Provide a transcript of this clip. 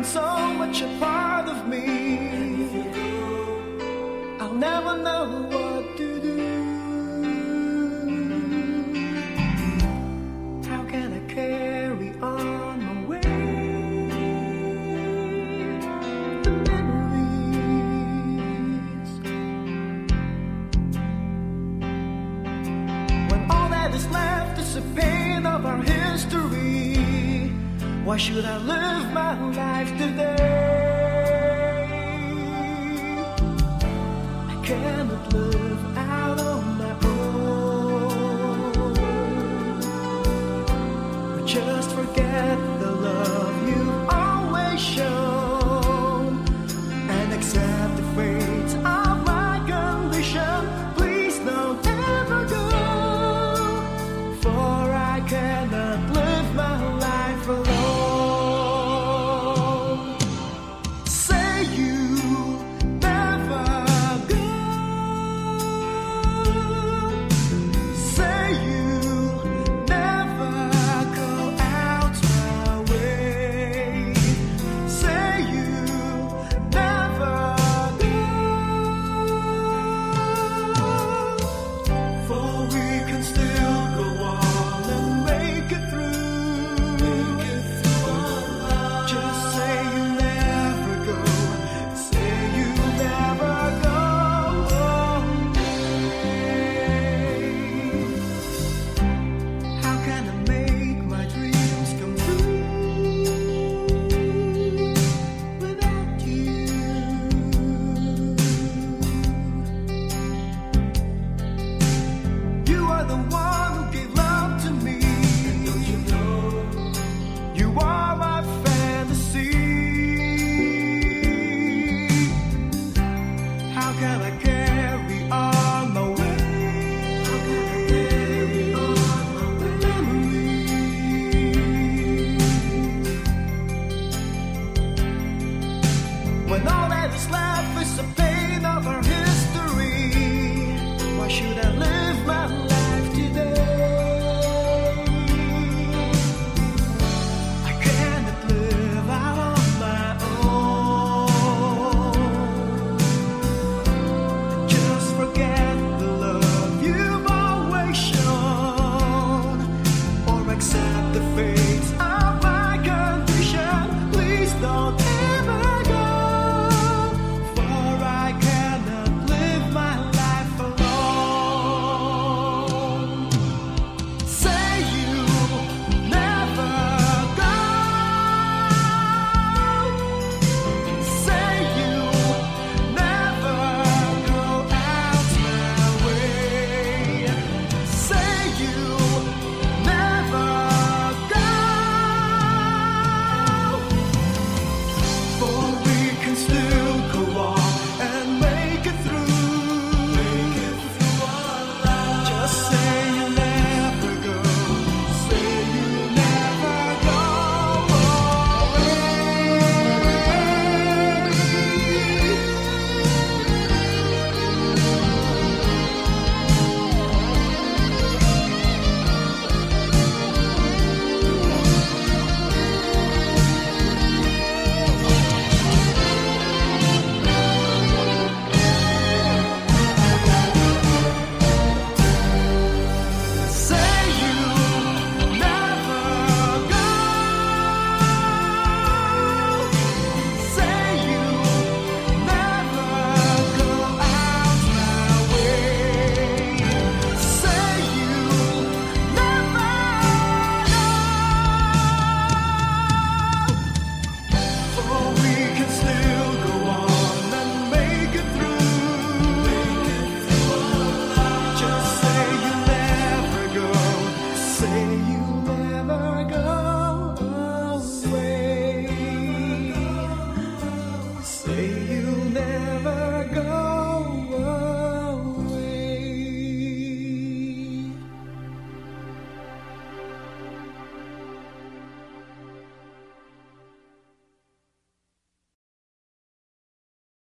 been so much a part of me. I'll never know what to do. How can I carry on my way? The memories. When all that is left is the pain of our history. Why should I live my life today? I cannot live out on my own. Just forget the love you always show.